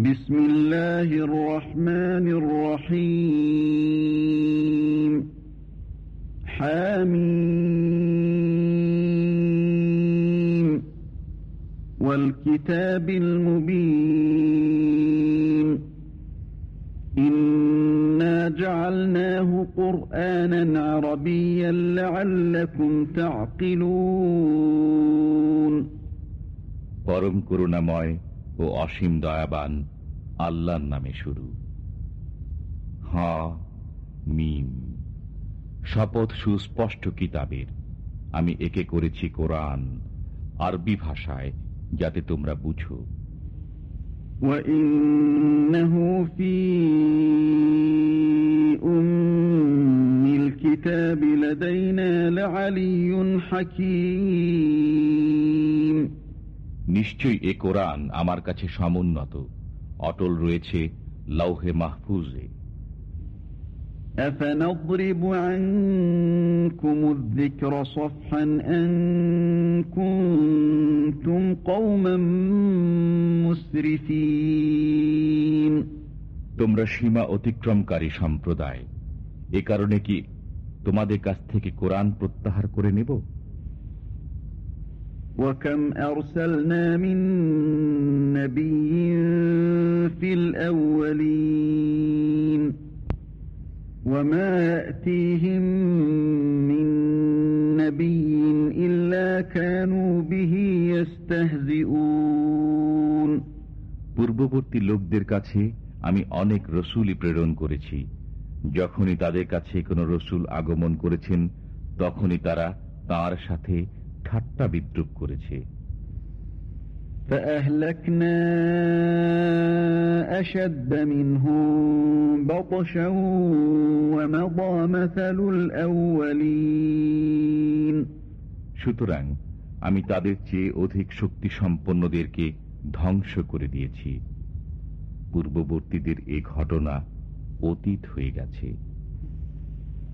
بسم الله الرحمن الرحيم حميم والكتاب المبين إنا جعلناه قرآنا عربيا لعلكم تعقلون পরম করুণাময় ও অসীম দয়াবান আল্লাহর নামে শুরু হ মিম শপথ সুস্পষ্ট কিতাবের আমি একে করেছি কোরআন আরবি ভাষায় যাতে তোমরা বুঝো وإنه في أم الكتاب لدينا لعلي حكيم নিশ্চয়ই এ কোরআন আমার কাছে সমুন্নত অটল রয়েছে লৌহে মাহফুজে أفنضرب عنكم الذكر صفحا أن كنتم قوما مسرفين তোমরা সীমা অতিক্রমকারী সম্প্রদায় এ কারণে কি তোমাদের কাছ থেকে কোরআন প্রত্যাহার করে নেব وكم أرسلنا من نبي في الأولين وما يأتيهم من نبي إلا كانوا به يستهزئون পূর্ববর্তী লোকদের কাছে আমি অনেক রসুলই প্রেরণ করেছি যখনই তাদের কাছে কোনো রসুল আগমন করেছেন তখনই তারা তার সাথে ঠাট্টা বিদ্রুপ করেছে فأهلكنا أشد منهم بطشا ومضى مثل الأولين সুতরাং আমি তাদের চেয়ে অধিক শক্তি সম্পন্নদেরকে ধ্বংস করে দিয়েছি পূর্ববর্তীদের এ ঘটনা অতীত হয়ে গেছে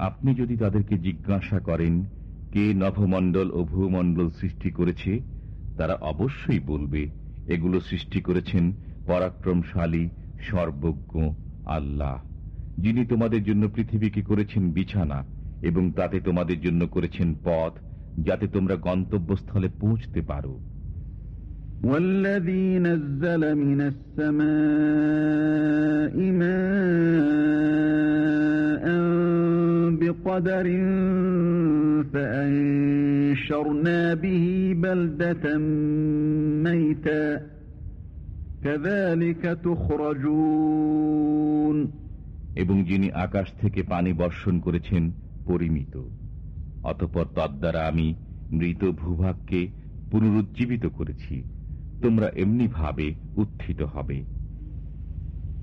আপনি যদি তাদেরকে জিজ্ঞাসা করেন কে নভমণ্ডল ও ভূমণ্ডল সৃষ্টি করেছে তারা অবশ্যই বলবে এগুলো সৃষ্টি করেছেন পরাক্রমশালী সর্বজ্ঞ আল্লাহ যিনি তোমাদের জন্য পৃথিবীকে করেছেন বিছানা এবং তাতে তোমাদের জন্য করেছেন পথ যাতে তোমরা গন্তব্যস্থলে পৌঁছতে পারো والذي نزل من السماء ماء بقدر فأنشرنا به بلدة ميتا كذلك تخرجون এবং যিনি আকাশ থেকে পানি বর্ষণ করেছেন পরিমিত অতপর তদ্বারা আমি মৃত ভূভাগকে পুনরুজ্জীবিত করেছি তোমরা এমনি ভাবে উত্থিত হবে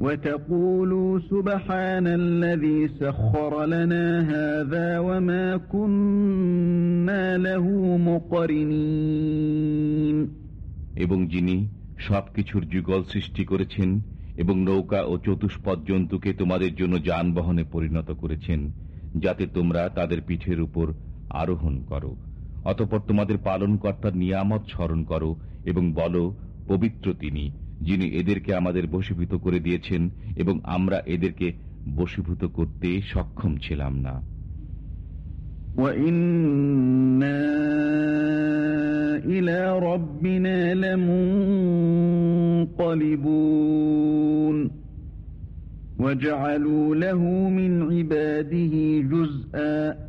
وتقولوا سبحان الذي سخر لنا هذا وما كنا له مقرنين এবং যিনি সবকিছুর যুগল সৃষ্টি করেছেন এবং নৌকা ও চতুষ্পদ জন্তুকে তোমাদের জন্য যানবাহনে পরিণত করেছেন যাতে তোমরা তাদের পিঠের উপর আরোহণ করো অতপর তোমাদের পালনকর্তার নিয়ামত স্মরণ করো এবং বলো পবিত্র তিনি যিনি এদেরকে আমাদের বশীভূত করে দিয়েছেন এবং আমরা এদেরকে বশীভূত করতে সক্ষম ছিলাম না وَإِنَّا إِلَى رَبِّنَا لَمُنقَلِبُونَ وَجَعَلُوا لَهُ مِنْ عِبَادِهِ جُزْءًا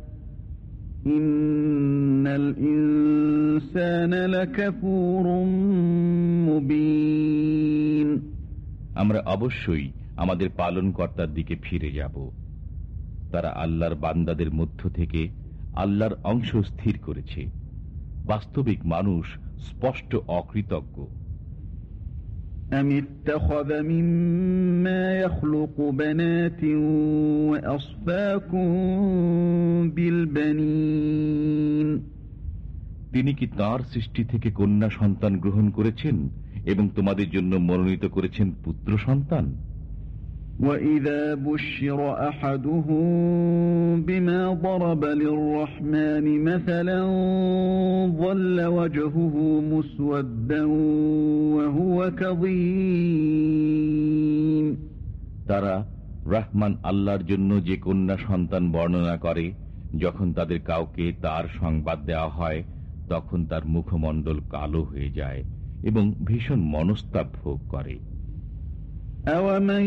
আমরা অবশ্যই আমাদের পালনকর্তার দিকে ফিরে যাব। তারা আল্লাহর বান্দাদের মধ্য থেকে আল্লাহর অংশ স্থির করেছে। বাস্তবিক মানুষ স্পষ্ট অকৃতজ্ঞ। أم اتخذ مما يخلق بنات وأصفاكم بالبنين তিনি কি তার সৃষ্টি থেকে কন্যা সন্তান গ্রহণ করেছেন এবং তোমাদের জন্য মনোনীত করেছেন পুত্র সন্তান وإذا بشر أحدهم بما ضرب للرحمن مثلا ظل وجهه مسودا وهو كظيم তারা রহমান আল্লাহর জন্য যে কন্যা সন্তান বর্ণনা করে যখন তাদের কাউকে তার সংবাদ দেওয়া হয় তখন তার মুখমণ্ডল কালো হয়ে যায় এবং ভীষণ মনস্তাপ ভোগ করে أومن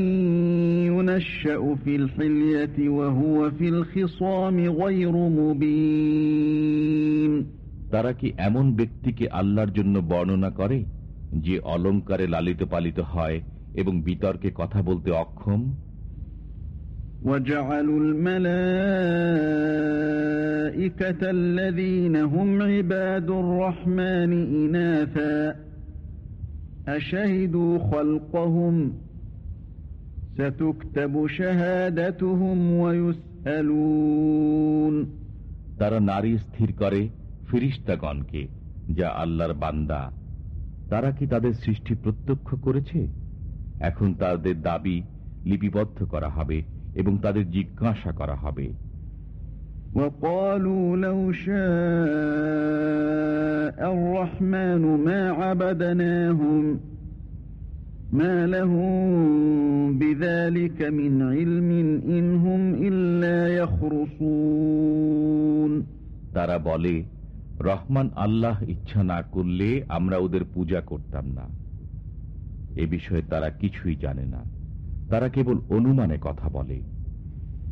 ينشأ في الحلية وهو في الخصام غير مبين তারা কি এমন ব্যক্তিকে আল্লাহর জন্য বর্ণনা করে যে অলঙ্কারে লালিত পালিত হয় এবং বিতর্কে কথা বলতে অক্ষম وجعلوا الملائكة الذين هم عباد الرحمن إناثا أشهدوا خلقهم ستكتب شهادتهم ويسألون তারা নারী স্থির করে ফিরিস্তাগণকে যা আল্লাহর বান্দা তারা কি তাদের সৃষ্টি প্রত্যক্ষ করেছে এখন তাদের দাবি লিপিবদ্ধ করা হবে এবং তাদের জিজ্ঞাসা করা হবে وقالوا لو شاء الرحمن ما عبدناهم তারা বলে, রহমান আল্লাহ ইচ্ছা না করলে আমরা ওদের পূজা করতাম না। এ বিষয়ে তারা কিছুই জানে না। তারা কেবল অনুমানে কথা বলে।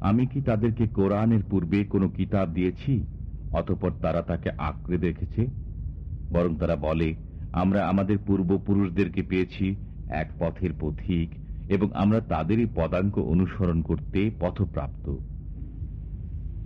আমি কি তাদেরকে কোরআনের পূর্বে কোনো কিতাব দিয়েছি, অতপর তারা তাকে আঁকড়ে দেখেছে? বরং তারা বলে, আমরা আমাদের পূর্বপুরুষদেরকে পেয়েছি এক পথের পথিক এবং আমরা তাদেরই পদাঙ্ক অনুসরণ করতে পথপ্রাপ্ত।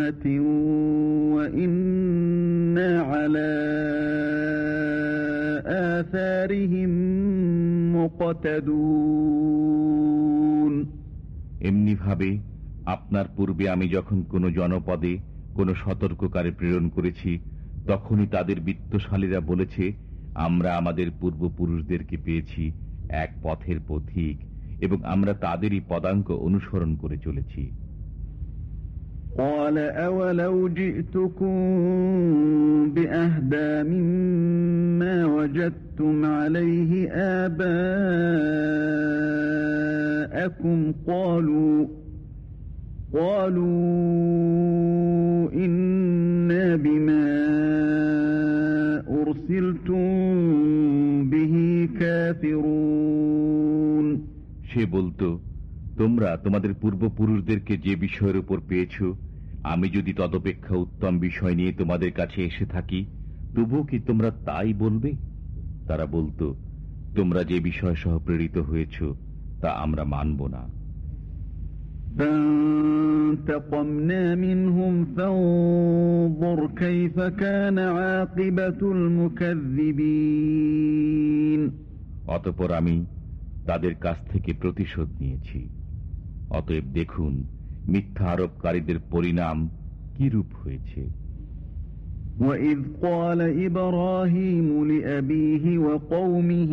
أمة وإنا على آثارهم مقتدون এমনি ভাবে আপনার পূর্বে আমি যখন কোনো জনপদে কোনো সতর্ককারী প্রেরণ করেছি তখনই তাদের বিত্তশালীরা বলেছে আমরা আমাদের পূর্বপুরুষদেরকে পেয়েছি এক পথের পথিক এবং আমরা তাদেরই পদাঙ্ক অনুসরণ করে চলেছি قال أولو جئتكم بأهدى مما وجدتم عليه آباءكم قالوا قالوا إنا بما أرسلتم به كافرون তোমরা তোমাদের পূর্বপুরুষদেরকে যে বিষয়ের উপর পেয়েছ আমি যদি তদপেক্ষা উত্তম বিষয় নিয়ে তোমাদের কাছে এসে থাকি তবুও কি তোমরা তাই বলবে? তারা বলতো তোমরা যে বিষয় সহ প্রেরিত হয়েছ তা আমরা মানব না। অতপর আমি তাদের কাছ থেকে প্রতিশোধ নিয়েছি। অতএব দেখুন মিথ্যা আরোপকারীদের পরিণাম কি রূপ হয়েছে وإذ قال إبراهيم لأبيه وقومه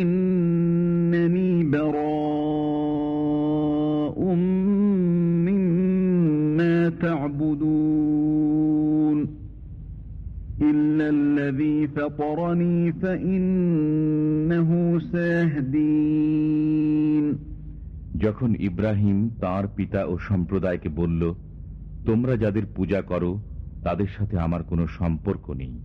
إنني براء مما تعبدون যখন ইব্রাহিম তার পিতা ও সম্প্রদায়কে বলল, তোমরা যাদের পূজা করো, তাদের সাথে আমার কোনো সম্পর্ক নেই।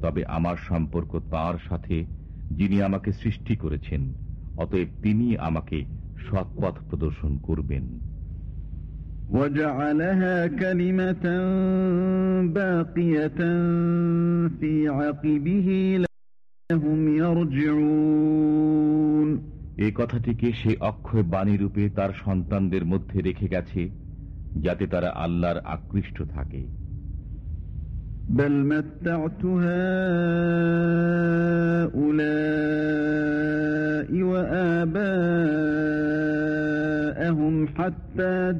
তবে আমার সম্পর্ক তার সাথে, যিনি আমাকে সৃষ্টি করেছেন, অতএব তিনি আমাকে সৎপথ প্রদর্শন করবেন। وجعلها كلمة باقية في عقبه لهم يرجعون এই কথাটিকে সে অক্ষয় বাণী রূপে তার সন্তানদের মধ্যে রেখে গেছে যাতে তারা আল্লাহর আকৃষ্ট থাকে بل متعت هؤلاء وآباءهم حتى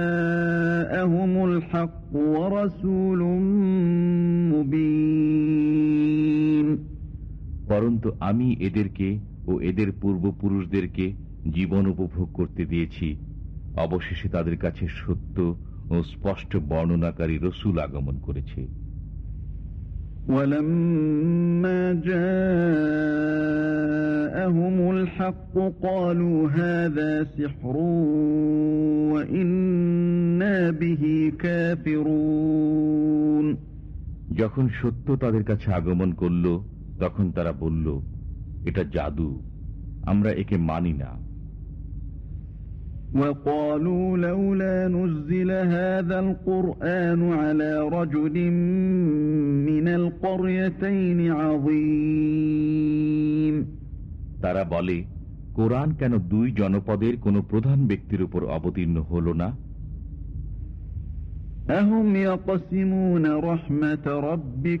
جاءهم الحق ورسول مبين পরন্তু আমি এদেরকে ও এদের পূর্বপুরুষদেরকে জীবন উপভোগ করতে দিয়েছি অবশেষে তাদের কাছে সত্য ও স্পষ্ট বর্ণনাকারী রসুল আগমন করেছে ولما جاءهم الحق قالوا هذا سحر وإنا به كافرون যখন সত্য তাদের কাছে আগমন করল তখন তারা বলল এটা জাদু আমরা একে মানি না وقالوا لولا نزل هذا القرآن على رجل من القريتين عظيم তারা বলে কোরআন কেন দুই জনপদের কোনো প্রধান ব্যক্তির উপর অবতীর্ণ হল না أهم يقسمون رحمة ربك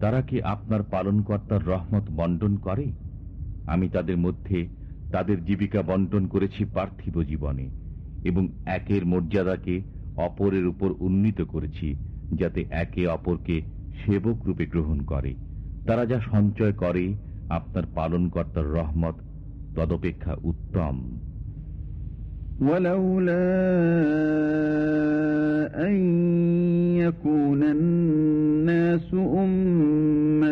তারা কি আপনার পালনকর্তার রহমত বন্টন করে আমি তাদের মধ্যে তাদের জীবিকা বন্টন করেছি পার্থিব জীবনে এবং একের মর্যাদাকে অপরের উপর উন্নীত করেছি যাতে একে অপরকে সেবক রূপে গ্রহণ করে তারা যা সঞ্চয় করে আপনার পালনকর্তার রহমত তদপেক্ষা উত্তম ولولا أن يكون الناس أمة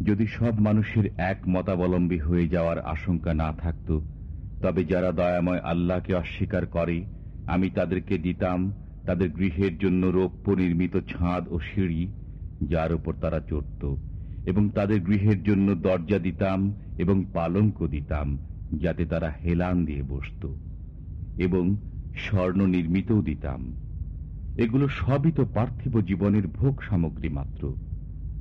যদি সব মানুষের এক মতাবলম্বী হয়ে যাওয়ার আশঙ্কা না থাকত, তবে যারা দয়াময় আল্লাহকে অস্বীকার করে, আমি তাদেরকে দিতাম তাদের গৃহের জন্য রৌপ্য নির্মিত ছাদ ও সিঁড়ি, যার উপর তারা চড়ত, এবং তাদের গৃহের জন্য দরজা দিতাম এবং পালঙ্ক দিতাম, যাতে তারা হেলান দিয়ে বসত, এবং স্বর্ণ নির্মিতও দিতাম। এগুলো সবই তো পার্থিব জীবনের ভোগ সামগ্রী মাত্র।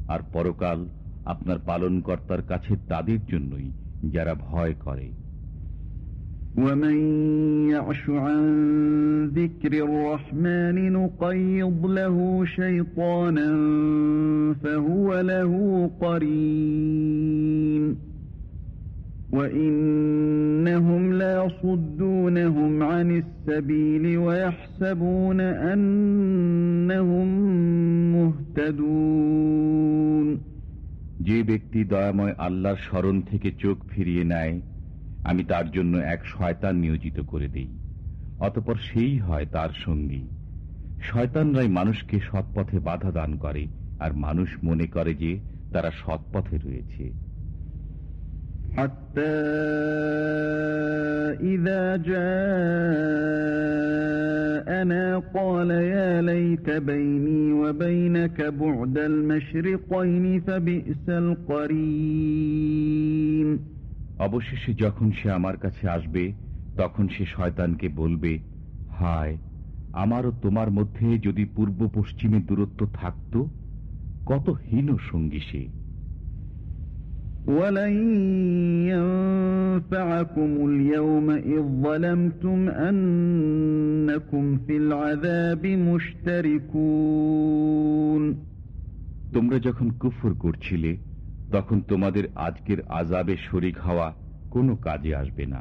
আর পরকাল আপনার পালনকর্তার কাছে তাদের জন্যই যারা ভয় করে ومن يعش عن ذكر الرحمن نقيض له شيطانا فهو له قرين وإنهم ليصدونهم عن السبيل ويحسبون أنهم مهتدون যে ব্যক্তি দয়াময় আল্লাহর স্মরণ থেকে চোখ ফিরিয়ে নেয় আমি তার জন্য এক শয়তান নিয়োজিত করে দিই অতপর সেই হয় তার সঙ্গী শয়তানরাই মানুষকে সৎপথে বাধা দান করে আর মানুষ মনে করে যে তারা সৎপথে রয়েছে حتى إذا جاءنا قال يا ليت بيني وبينك بعد المشرقين فبئس القرين অবশেষে যখন সে আমার কাছে আসবে তখন সে শয়তানকে বলবে হায় আমারও তোমার মধ্যে যদি পূর্ব পশ্চিমের দূরত্ব থাকত কত হীন সঙ্গী সে ولن ينفعكم اليوم إذ ظلمتم أنكم في العذاب مشتركون তোমরা যখন কুফর করছিলে তখন তোমাদের আজকের আজাবে শরিক হওয়া কোনো কাজে আসবে না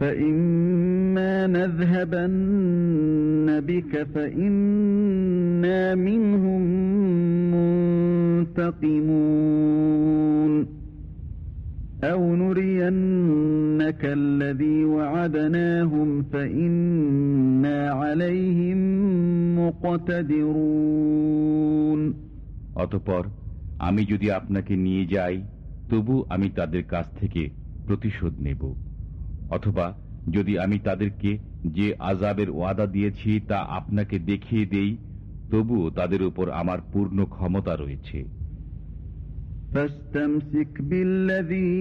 فإما نذهبن بك فإنا منهم منتقمون أو نرينك الذي وعدناهم فإنا عليهم مقتدرون অতপর আমি যদি আপনাকে নিয়ে যাই তবু আমি তাদের কাছ থেকে প্রতিশোধ নেব অথবা যদি আমি তাদেরকে যে আজাবের ওয়াদা দিয়েছি তা আপনাকে দেখিয়ে দেই তবুও তাদের উপর আমার পূর্ণ ক্ষমতা রয়েছে فاستمسك بالذي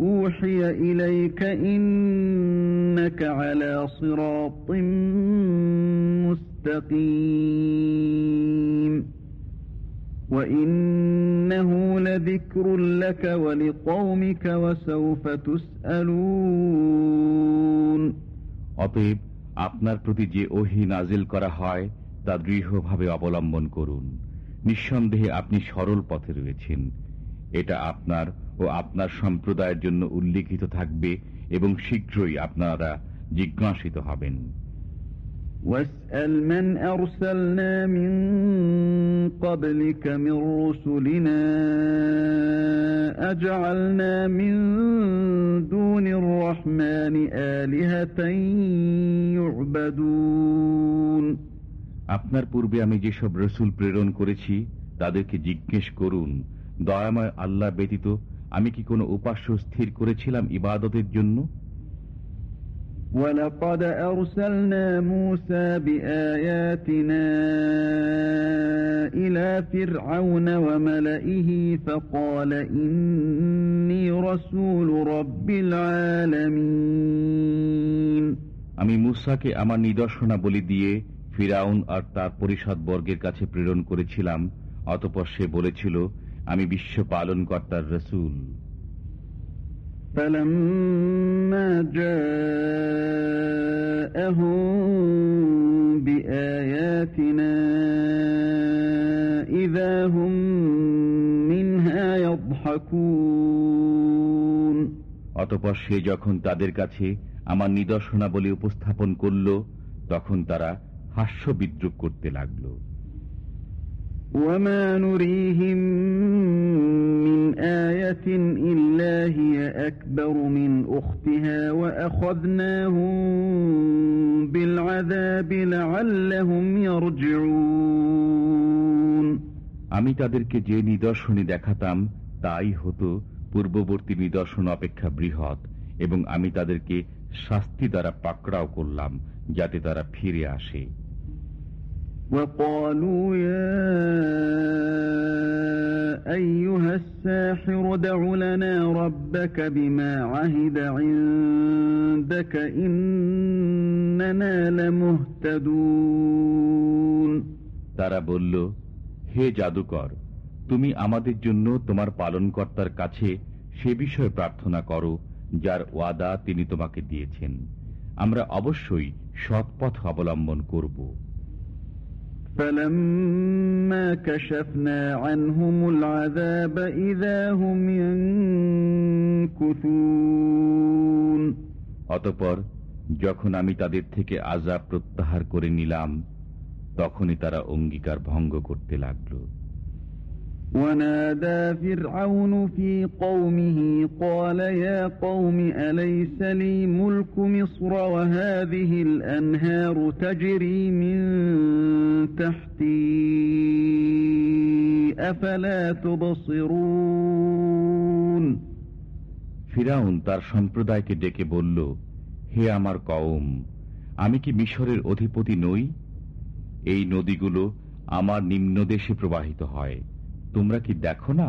أوحي إليك إنك على صراط مستقيم وإنه لذكر لك ولقومك وسوف تسألون অতএব আপনার প্রতি যে ওহি নাজিল করা হয় তা দৃঢ়ভাবে অবলম্বন করুন নিঃসন্দেহে আপনি সরল পথে রয়েছেন এটা আপনার ও আপনার সম্প্রদায়ের জন্য উল্লিখিত থাকবে এবং শীঘ্রই আপনারা জিজ্ঞাসিত হবেন واسأل من أرسلنا من قبلك من رسلنا أجعلنا من دون الرحمن آلهة يعبدون আপনার পূর্বে আমি যেসব রসুল প্রেরণ করেছি তাদেরকে জিজ্ঞেস করুন দয়াময় আল্লাহ ব্যতীত আমি কি কোনো উপাস্য স্থির করেছিলাম ইবাদতের জন্য ولقد أرسلنا موسى بآياتنا إلى فرعون وملئه فقال إني رسول رب العالمين আমি মুসাকে আমার নিদর্শনাবলী দিয়ে ফিরাউন আর তার পরিষদ বর্গের কাছে প্রেরণ করেছিলাম অতপর সে বলেছিল আমি বিশ্ব পালন কর্তার রসুল فلما جاءهم بآياتنا إذا هم منها يضحكون অতপর সে যখন তাদের কাছে আমার নিদর্শনাবলী উপস্থাপন করল তখন তারা হাস্য বিদ্রুপ করতে লাগল وما نريهم من آية إلا هي أكبر من أختها وأخذناهم بالعذاب لعلهم يرجعون আমি তাদেরকে যে নিদর্শনে দেখাতাম তাই হতো পূর্ববর্তী নিদর্শন অপেক্ষা বৃহৎ এবং আমি তাদেরকে শাস্তি দ্বারা পাকড়াও করলাম যাতে তারা ফিরে আসে وقالوا يا أيها الساحر دع لنا ربك بما عهد عندك إننا لمهتدون তারা বলল হে জাদুকর তুমি আমাদের জন্য তোমার পালনকর্তার কাছে সে বিষয়ে প্রার্থনা করো যার ওয়াদা তিনি তোমাকে দিয়েছেন আমরা অবশ্যই সৎপথ অবলম্বন করব فلما كشفنا عنهم العذاب إذا هم ينكثون অতপর যখন আমি তাদের থেকে আজাব প্রত্যাহার করে নিলাম তখনই তারা অঙ্গীকার ভঙ্গ করতে লাগলো ونادى فرعون في قومه قال يا قوم أليس لي ملك مصر وهذه الأنهار تجري من تحتي أفلا تبصرون ফিরাউন তার সম্প্রদায়কে ডেকে বলল হে আমার কওম আমি কি মিশরের অধিপতি নই এই নদীগুলো আমার নিম্নদেশে প্রবাহিত হয় তোমরা কি দেখো না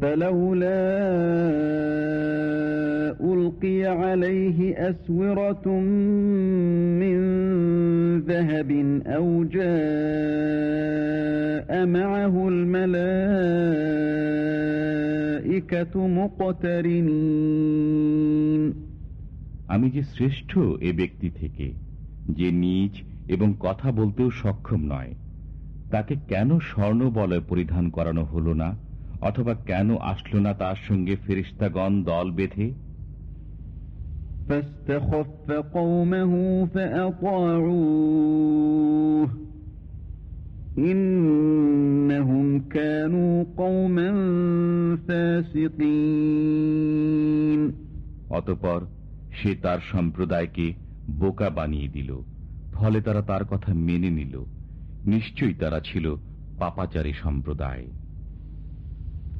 فلولا ألقي عليه أسورة من ذهب أو جاء معه الملائكة مقترنين আমি যে শ্রেষ্ঠ এ ব্যক্তি থেকে যে নিজ এবং কথা বলতেও সক্ষম নয় তাকে কেন স্বর্ণ বলয় পরিধান করানো হলো না অথবা কেন আসলো না তার সঙ্গে ফেরিস্তাগণ দল বেঁধে? অতপর সে তার সম্প্রদায়কে বোকা বানিয়ে দিল। ফলে তারা তার কথা মেনে নিল। নিশ্চয়ই তারা ছিল পাপাচারী সম্প্রদায়।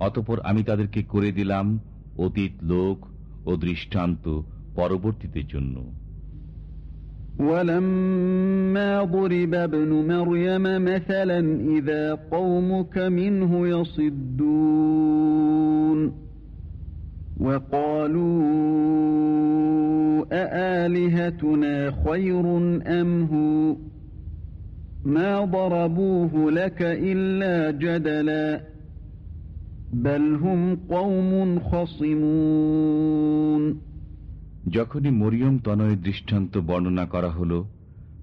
অতপর আমি তাদেরকে করে দিলাম অতীত লোক ও দৃষ্টান্ত পরবর্তীদের জন্য ولما ضرب ابن مريم مثلا إذا قومك منه يصدون وقالوا أآلهتنا خير أم هو ما ضربوه لك إلا جدلا যখনই মরিয়ম তনয়ের দৃষ্টান্ত বর্ণনা করা হল,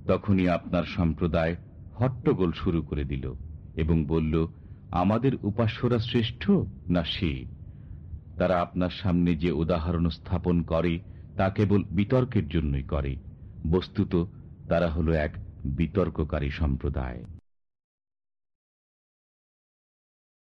তখনই আপনার সম্প্রদায় হট্টগোল শুরু করে দিল এবং বলল, আমাদের উপাস্যরা শ্রেষ্ঠ না সে? তারা আপনার সামনে যে উদাহরণ স্থাপন করে, তা কেবল বিতর্কের জন্যই করে। বস্তুত, তারা হলো এক বিতর্ককারী সম্প্রদায়।